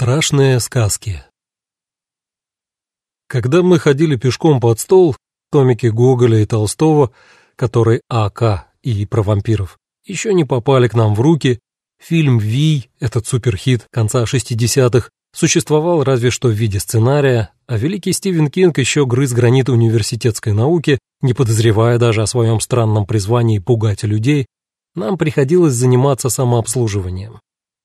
Страшные сказки Когда мы ходили пешком под стол, томики Гоголя и Толстого, которые А.К. и про вампиров, еще не попали к нам в руки, фильм «Вий», этот суперхит конца 60-х, существовал разве что в виде сценария, а великий Стивен Кинг еще грыз гранит университетской науки, не подозревая даже о своем странном призвании пугать людей, нам приходилось заниматься самообслуживанием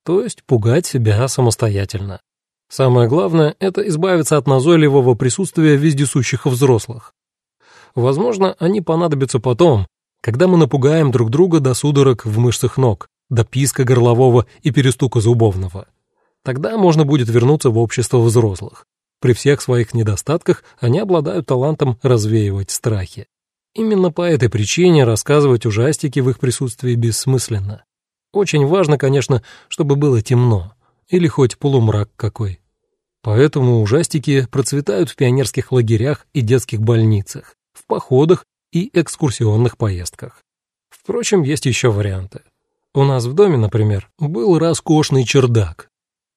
то есть пугать себя самостоятельно. Самое главное — это избавиться от назойливого присутствия вездесущих взрослых. Возможно, они понадобятся потом, когда мы напугаем друг друга до судорог в мышцах ног, до писка горлового и перестука зубовного. Тогда можно будет вернуться в общество взрослых. При всех своих недостатках они обладают талантом развеивать страхи. Именно по этой причине рассказывать ужастики в их присутствии бессмысленно. Очень важно, конечно, чтобы было темно, или хоть полумрак какой. Поэтому ужастики процветают в пионерских лагерях и детских больницах, в походах и экскурсионных поездках. Впрочем, есть еще варианты. У нас в доме, например, был роскошный чердак.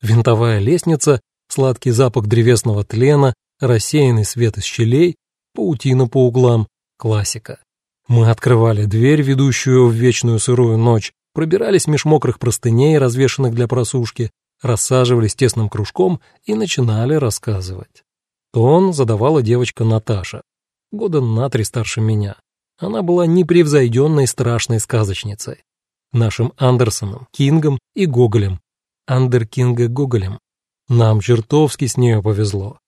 Винтовая лестница, сладкий запах древесного тлена, рассеянный свет из щелей, паутина по углам, классика. Мы открывали дверь, ведущую в вечную сырую ночь, пробирались меж мокрых простыней, развешанных для просушки, рассаживались тесным кружком и начинали рассказывать. Тон задавала девочка Наташа, года на три старше меня. Она была непревзойденной страшной сказочницей. Нашим Андерсоном, Кингом и Гоголем. Андер Кинга Гоголем. Нам чертовски с нею повезло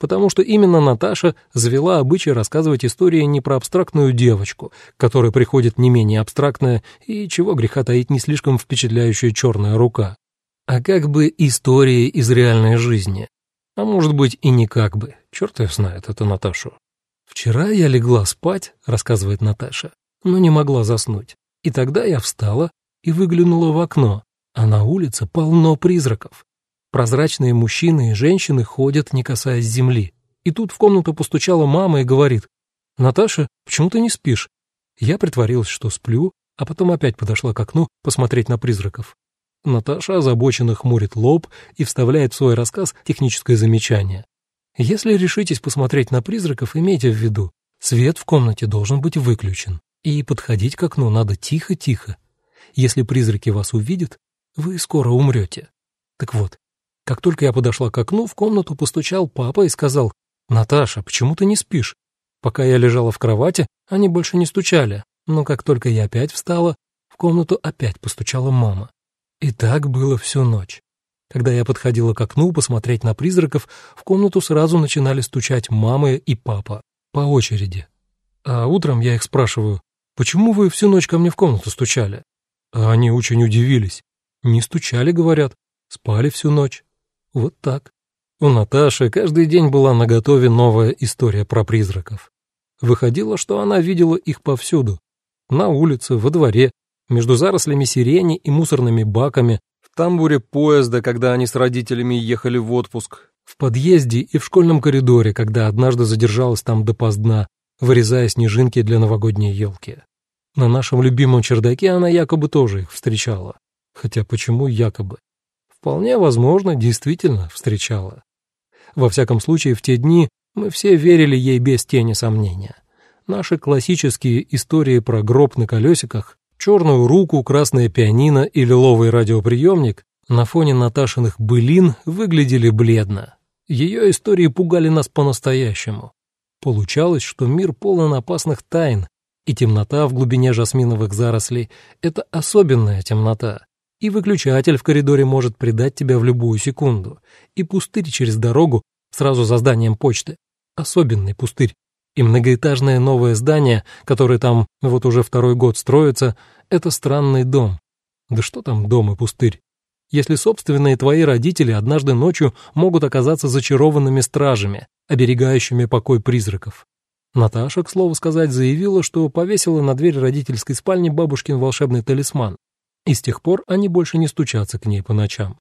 потому что именно Наташа завела обычай рассказывать истории не про абстрактную девочку, которой приходит не менее абстрактная и, чего греха таить, не слишком впечатляющая черная рука, а как бы истории из реальной жизни. А может быть и не как бы, черт ее знает эту Наташу. «Вчера я легла спать», — рассказывает Наташа, но не могла заснуть. И тогда я встала и выглянула в окно, а на улице полно призраков. Прозрачные мужчины и женщины ходят, не касаясь земли. И тут в комнату постучала мама и говорит, «Наташа, почему ты не спишь?» Я притворилась, что сплю, а потом опять подошла к окну посмотреть на призраков. Наташа озабоченно хмурит лоб и вставляет в свой рассказ техническое замечание. Если решитесь посмотреть на призраков, имейте в виду, свет в комнате должен быть выключен, и подходить к окну надо тихо-тихо. Если призраки вас увидят, вы скоро умрете. Так вот, как только я подошла к окну, в комнату постучал папа и сказал, «Наташа, почему ты не спишь?» Пока я лежала в кровати, они больше не стучали, но как только я опять встала, в комнату опять постучала мама. И так было всю ночь. Когда я подходила к окну посмотреть на призраков, в комнату сразу начинали стучать мамы и папа, по очереди. А утром я их спрашиваю, «Почему вы всю ночь ко мне в комнату стучали?» А они очень удивились. «Не стучали, — говорят, — спали всю ночь». Вот так. У Наташи каждый день была наготове новая история про призраков. Выходило, что она видела их повсюду. На улице, во дворе, между зарослями сирени и мусорными баками, в тамбуре поезда, когда они с родителями ехали в отпуск, в подъезде и в школьном коридоре, когда однажды задержалась там допоздна, вырезая снежинки для новогодней елки. На нашем любимом чердаке она якобы тоже их встречала. Хотя почему якобы? Вполне возможно, действительно встречала. Во всяком случае, в те дни мы все верили ей без тени сомнения. Наши классические истории про гроб на колесиках, черную руку, красное пианино и лиловый радиоприемник на фоне Наташиных былин выглядели бледно. Ее истории пугали нас по-настоящему. Получалось, что мир полон опасных тайн, и темнота в глубине жасминовых зарослей — это особенная темнота, и выключатель в коридоре может предать тебя в любую секунду. И пустырь через дорогу, сразу за зданием почты. Особенный пустырь. И многоэтажное новое здание, которое там вот уже второй год строится, это странный дом. Да что там дом и пустырь? Если собственные твои родители однажды ночью могут оказаться зачарованными стражами, оберегающими покой призраков. Наташа, к слову сказать, заявила, что повесила на дверь родительской спальни бабушкин волшебный талисман, и с тех пор они больше не стучатся к ней по ночам.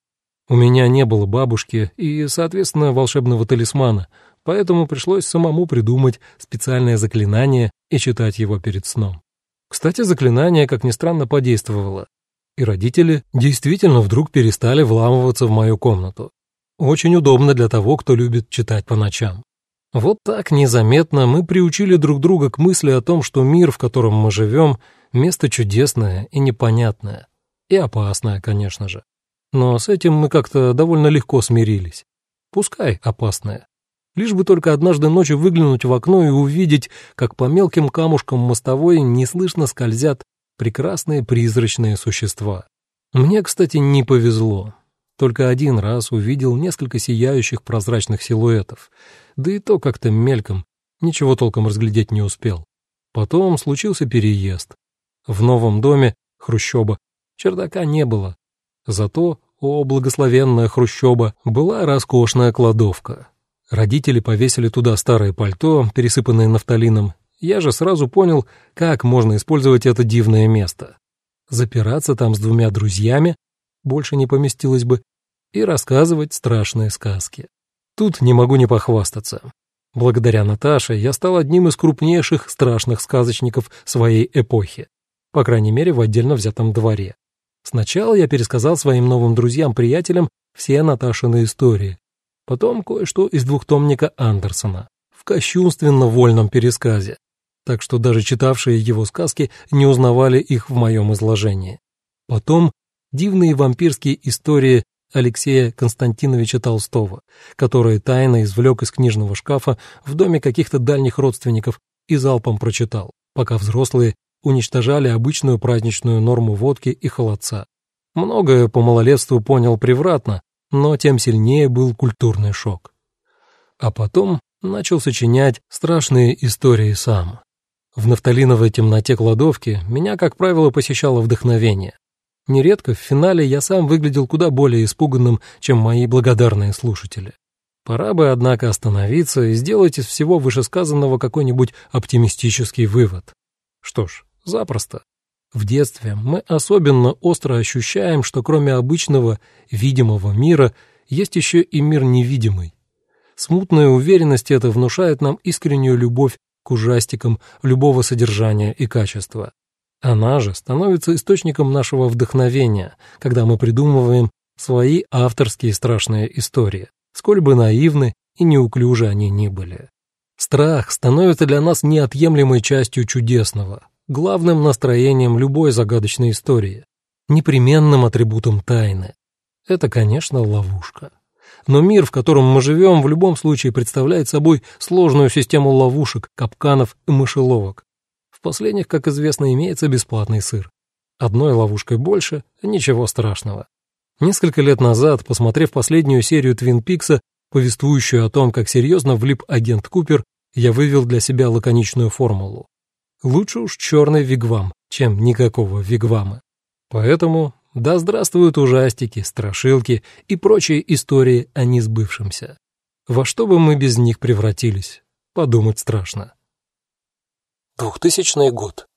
У меня не было бабушки и, соответственно, волшебного талисмана, поэтому пришлось самому придумать специальное заклинание и читать его перед сном. Кстати, заклинание, как ни странно, подействовало, и родители действительно вдруг перестали вламываться в мою комнату. Очень удобно для того, кто любит читать по ночам. Вот так незаметно мы приучили друг друга к мысли о том, что мир, в котором мы живем, место чудесное и непонятное. И опасное, конечно же. Но с этим мы как-то довольно легко смирились. Пускай опасное. Лишь бы только однажды ночью выглянуть в окно и увидеть, как по мелким камушкам мостовой неслышно скользят прекрасные призрачные существа. Мне, кстати, не повезло. Только один раз увидел несколько сияющих прозрачных силуэтов, да и то как-то мельком, ничего толком разглядеть не успел. Потом случился переезд. В новом доме, хрущоба, чердака не было. Зато, о благословенная хрущоба, была роскошная кладовка. Родители повесили туда старое пальто, пересыпанное нафталином. Я же сразу понял, как можно использовать это дивное место. Запираться там с двумя друзьями больше не поместилось бы, и рассказывать страшные сказки. Тут не могу не похвастаться. Благодаря Наташе я стал одним из крупнейших страшных сказочников своей эпохи, по крайней мере в отдельно взятом дворе. Сначала я пересказал своим новым друзьям-приятелям все Наташины истории, потом кое-что из двухтомника Андерсона в кощунственно-вольном пересказе, так что даже читавшие его сказки не узнавали их в моем изложении. Потом дивные вампирские истории Алексея Константиновича Толстого, который тайно извлек из книжного шкафа в доме каких-то дальних родственников и залпом прочитал, пока взрослые уничтожали обычную праздничную норму водки и холодца. Многое по малолетству понял превратно, но тем сильнее был культурный шок. А потом начал сочинять страшные истории сам. В нафталиновой темноте кладовки меня, как правило, посещало вдохновение. Нередко в финале я сам выглядел куда более испуганным, чем мои благодарные слушатели. Пора бы, однако, остановиться и сделать из всего вышесказанного какой-нибудь оптимистический вывод. Что ж, запросто. В детстве мы особенно остро ощущаем, что кроме обычного видимого мира есть еще и мир невидимый. Смутная уверенность эта внушает нам искреннюю любовь к ужастикам любого содержания и качества. Она же становится источником нашего вдохновения, когда мы придумываем свои авторские страшные истории, сколь бы наивны и неуклюжи они ни были. Страх становится для нас неотъемлемой частью чудесного, главным настроением любой загадочной истории, непременным атрибутом тайны. Это, конечно, ловушка. Но мир, в котором мы живем, в любом случае представляет собой сложную систему ловушек, капканов и мышеловок, в последних, как известно, имеется бесплатный сыр. Одной ловушкой больше — ничего страшного. Несколько лет назад, посмотрев последнюю серию «Твин Пикса», повествующую о том, как серьезно влип агент Купер, я вывел для себя лаконичную формулу. Лучше уж черный вигвам, чем никакого вигвама. Поэтому да здравствуют ужастики, страшилки и прочие истории о несбывшемся. Во что бы мы без них превратились? Подумать страшно. 2000 год.